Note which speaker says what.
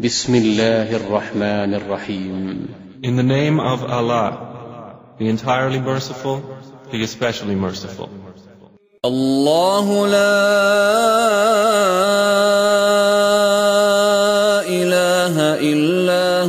Speaker 1: بسم الله الرحمن
Speaker 2: In the name of Allah, the entirely merciful, the especially merciful.
Speaker 3: الله لا إله إلا